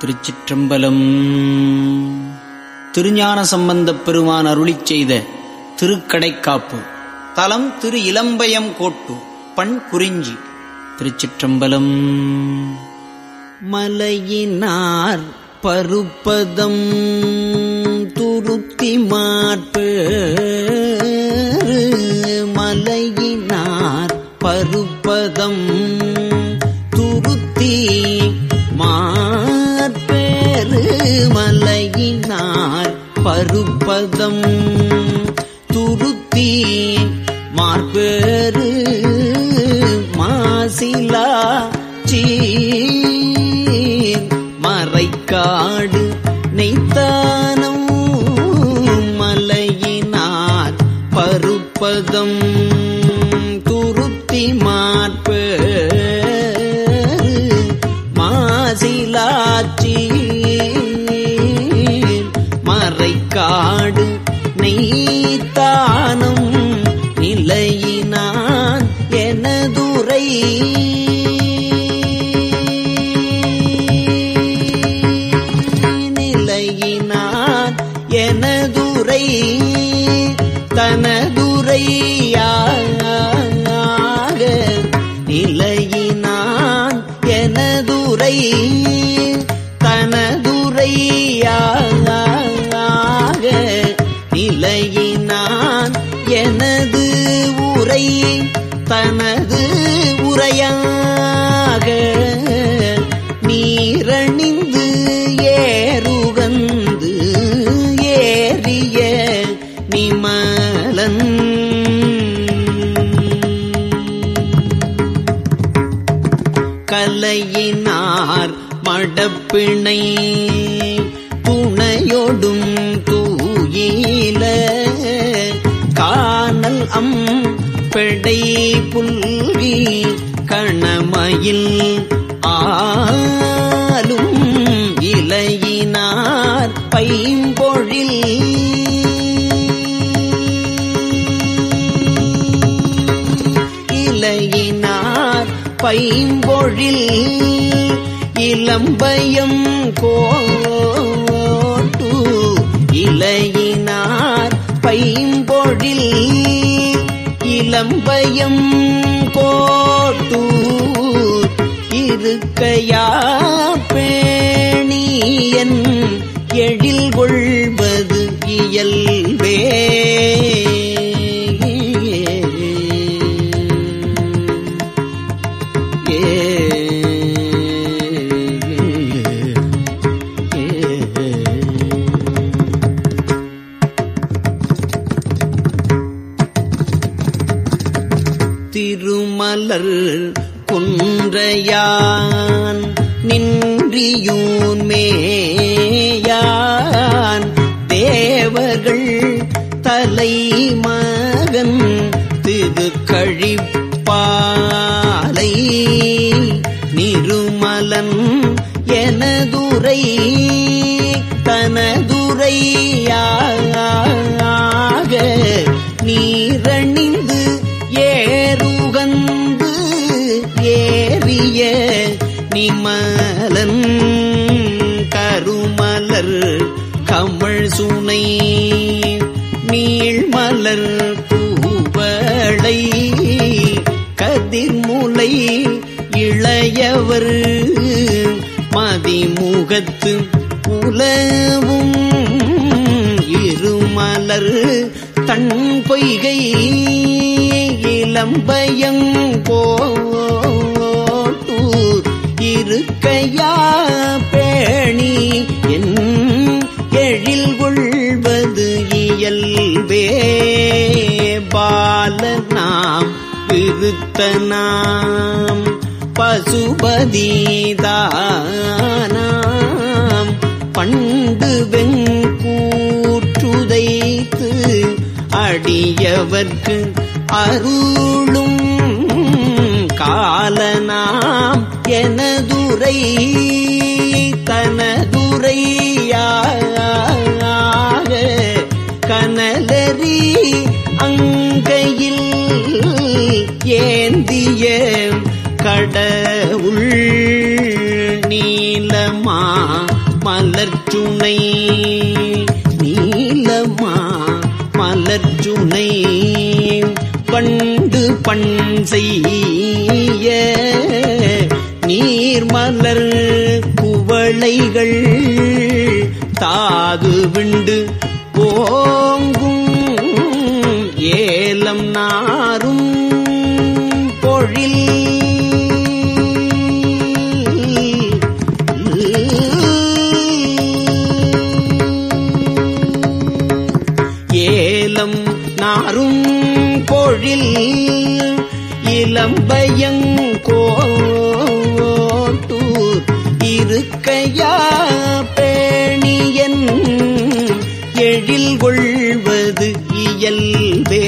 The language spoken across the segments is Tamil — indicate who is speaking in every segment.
Speaker 1: திருச்சிற்றம்பலம். திருஞான சம்பந்தப் பெருமான் அருளி செய்த திருக்கடைக்காப்பு. தலம் திரு இளம்பயம் கோட்டு பண் குறிஞ்சி. திருச்சிற்றம்பலம். மலையினார் பருப்பதம் துருத்தி மாற்பு மலையினார் பருப்பதம் மலையினார் நிலையினான் எனதுரை தனதுரையாக உரையாக நீரணிந்து ஏறுகந்து ஏறிய நிமலன். கலையினார் மடப்பிணை துணையொடும் தூயில காணல் அம் பெடை புல்வி கணமயில் ஆலும் இலையினார் பைம்பொழில். இலையினார் பைம்பொழில் இளம்பயம் கோட்டு. இலையினார் பைம்பொழில் இளம்பயம் கோட்டு இருக்கையா பேணியன் எழில் கொள்வது இயல் திரு இளையவர் மதிமுகத்து உலவும் இருமலர் தன் பொய்கை இளம்பயம் போட்டூர் இருக்கையா பேணி என் எழில் கொள்வது இயல்பே. பால நாம் விருத்த பசுபதிதானாம் பண்டு வெங்கூற்றுதைத்து அடியவர்க்கு அருளும் காலனாம் எனதுரை தனதுரையாக கனலரி அங்கையில் ஏந்திய கடவுள் நீலமா மலர்ச்சுனை நீலமா மலர்ச்சுனை பண்டு பண் செய்ய நீர்மலர் குவளைகள். தாது விண்டு ஓங்கும் ஏலம் நாரும் இளம்பயங்கோட்டூர் இருக்கையா பேணியன் எழில் கொள்வது இயல்பே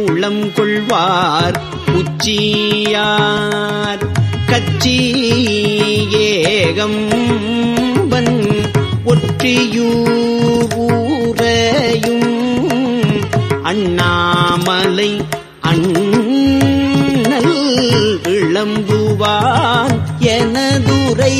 Speaker 1: உளம் கொள்வார் உச்சியார் கச்சி ஏகம் வன் ஒற்றியூரையும் அண்ணாமலை இளம்புவான் எனதுரை.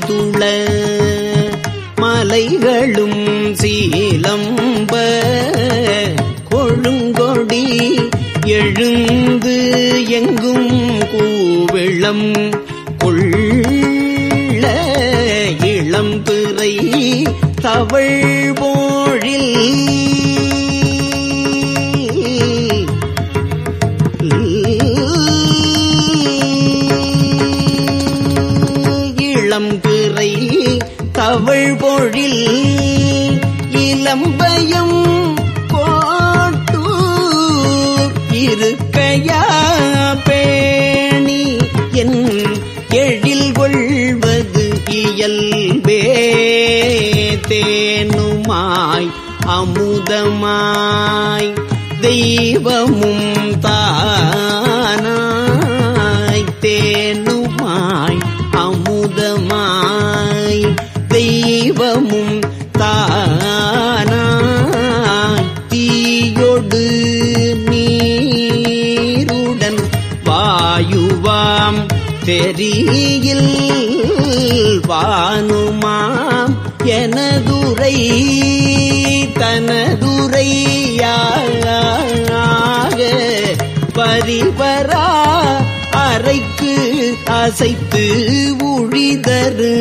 Speaker 1: கலைதுள மலைகளும் சீலம்ப கொழுங்கொடி எழுந்து எங்கும் கூவிளம் கொள்ள இளம் பிறை இருக்கையா பேணி என் எழில் கொள்வது இயல்பே தேனுமாய் அமுதமாய் தெய்வமும் தானாய் வாயுவாம் தெரியில் வானுமாம். எனதுரை தனதுரையாக பரிவரா அறைக்கு அசைத்து உழிதரு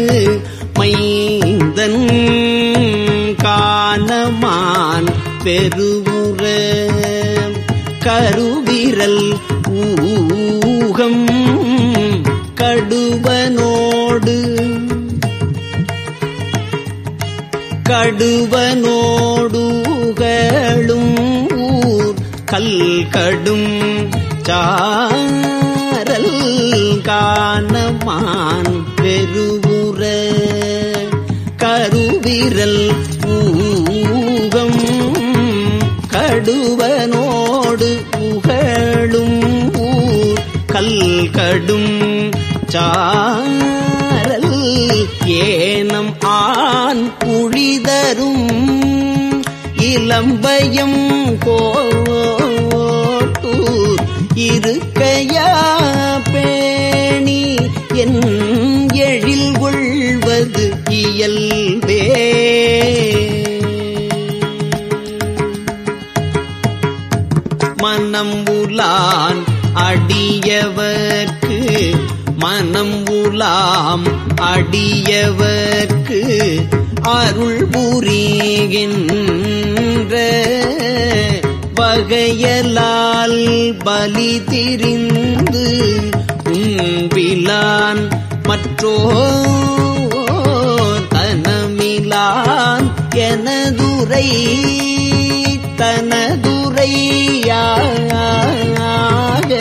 Speaker 1: மைந்தன் காணமான் பெருவுற கருவிரல் கடுவனோடுகளும் ஊர் கல்கடும் சாரல் காணமான் பெருவுற கருவிரல் ஊகம் கடுவனோடு புகழும் ஊர் கல்கடும் சாரல் ஏனம் ஆண் புழிதரும் இளம்பயம் கோட்டு இருக்கையா பேணி என் எழில் கொள்வது இயல்பே. மனம் உலான் அடியவர்க்கு மனம் உலாம் அடியவர்க்கு அருள் புரிகின்ற வகையலால் பலி திரிந்து உன்பிலான் மற்றோ தனமிலான் எனதுரை தனதுரையாக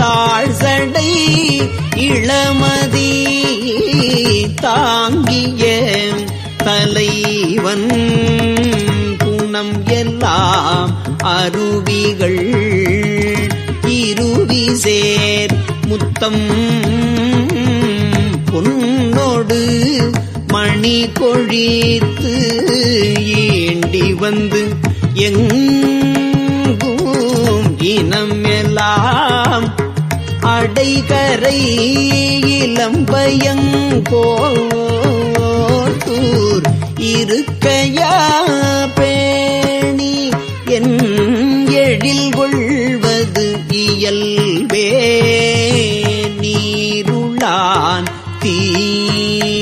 Speaker 1: தாழ்சடை இளமதி தாங்கிய தலைவன். குணம் எல்லாம் அருவிகள். இருவி சேர் முத்தம். பொன்னோடு மணி கொழித்து ஏண்டி வந்து எங்க அடைகரை இளம்பயங்கோட்டூர் இருக்கையா பேணி என் எழில் கொள்வது இயல்பே நீருளான் தீவுளான்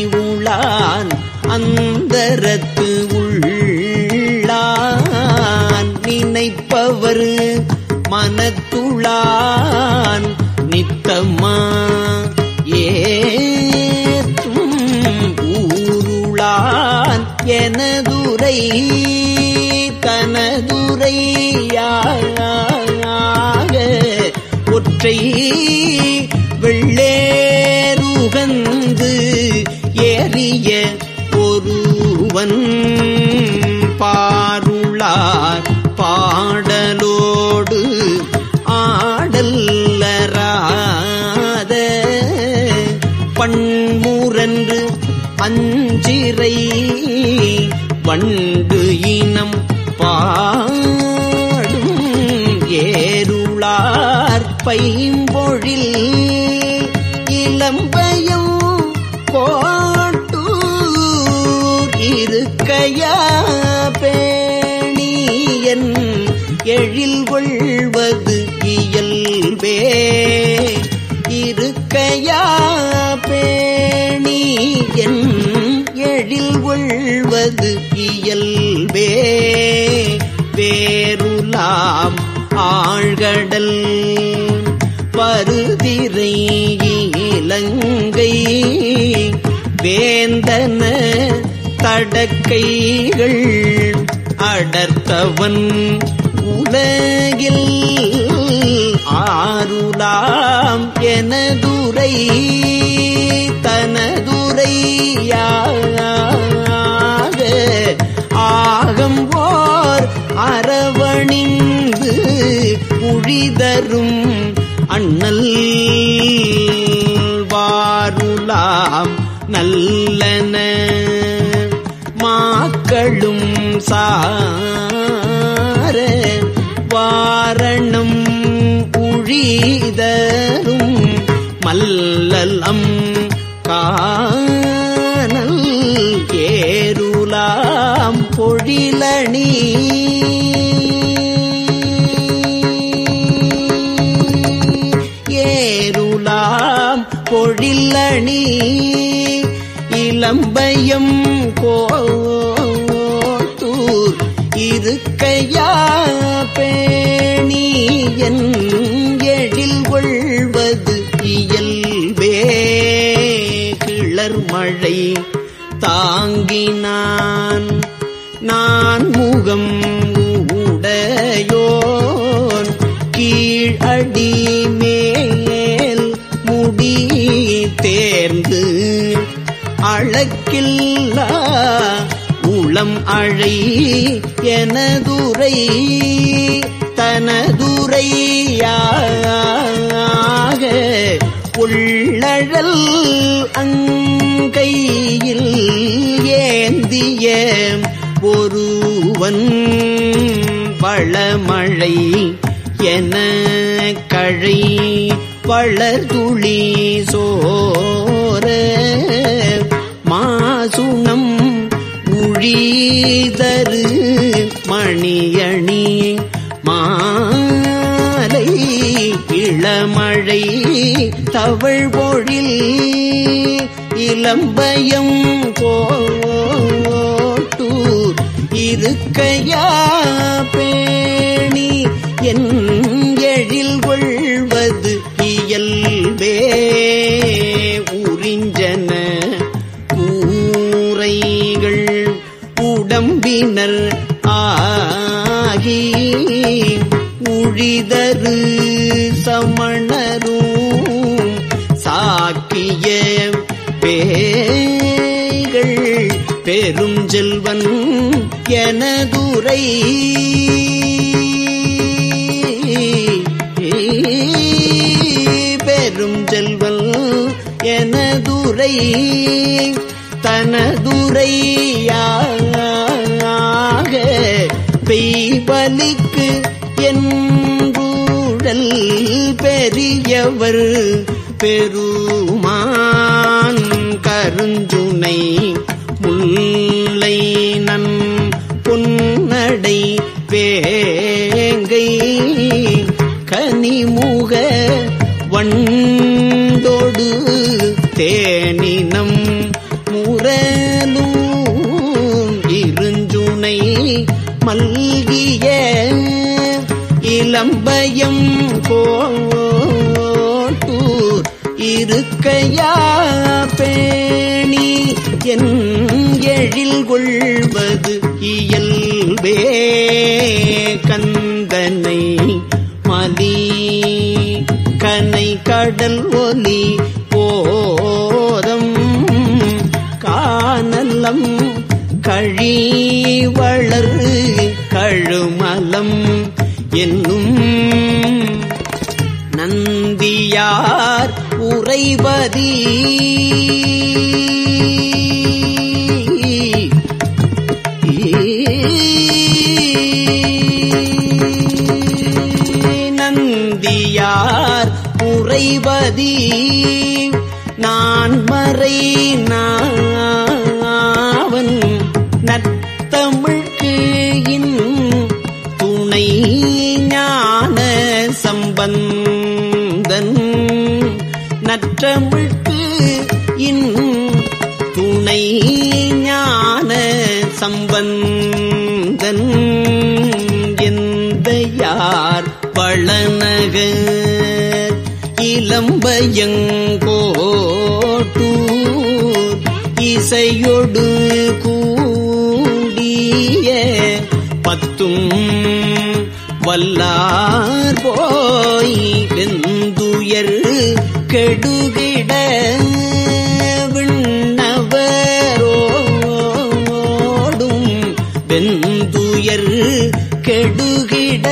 Speaker 1: அந்தரத்து உள்ளான் நினைப்பவர் மனத்துளான் நித்தமா ஏற்றும் ஊருளான் எனதுரை தனதுரையாக ஒற்றை வெள்ளேருகந்து ஏறிய ஒருவன் பாருளார் பாடலோ பைம்பொழில் இளம்பயம் கோட்டூர் இருக்கையா பேணியன் எழில் கொள்வது இயல்பே. இருக்கையா பேணியன் எழில் கொள்வது இயல்பே. வேருலாம் ஆழ்கடல் பருதிரை இலங்கை வேந்தன தடக்கைகள் அடர்த்தவன் உலகில் ஆருலாம் எனதுரை வாருலாம் நல்லன. மாக்களும் சார வாரணம் உழிதரும் மல்லலம் காணல் ஏருலாம் பொழிலணி. பொழிலணி இளம்பயம் கோத்தூர் இது கையா பேணி என் எழில் கொள்வது இயல்பே. கிளர் மழை தாங்கினான். நான் முகம் உடையோன் கீழ் அடி அழக்கில்லா உளம் அழை எனதுரை தனதுரையாக உள்ளழல் அங்கையில் ஏந்திய ஒருவன் வளமழை என கழை வளர்துளி சோரே. மாசுணம் உழிதரு மணியணி மாலை இளமழை தவழ் பொழில் இளம்பயம் கோட்டூர் இருக்கையா பேணி என் நம்பினர் ஆகி உழிதரு சமணரும் சாக்கிய பேய்கள் பெரும் செல்வன் எனதுரை. பெரும் செல்வன் எனதுரை. தனதுரையார் பெய்வலிக்கு என்றூழல் பெரியவர் பெருமான் கருஞ்சுனை முல்லை நன் பொன்னடை வேங்கை கனிமுக வண்டோடு தேனினம் போட்டூர் இருக்கையா பேணி என் எழில் கொள்வது இயல்பே. கந்தனை மதி கனை கடல் ஒலி போதம். காணலம் கழி வளர் கழுமலம். நந்தியார் உறைவதி? நந்தியார் உறைவதி? தமிழ்க்கு இன் துணை ஞான சம்பந்தன் எந்த யார் பழனக இளம்பயங்கோட்டூர் இசையொடு கூடிய பத்தும் வல்லார் போய் வெந்துயர் கெடுகிட விண்ணவரோடும் வெந்துயர் கெடுகிட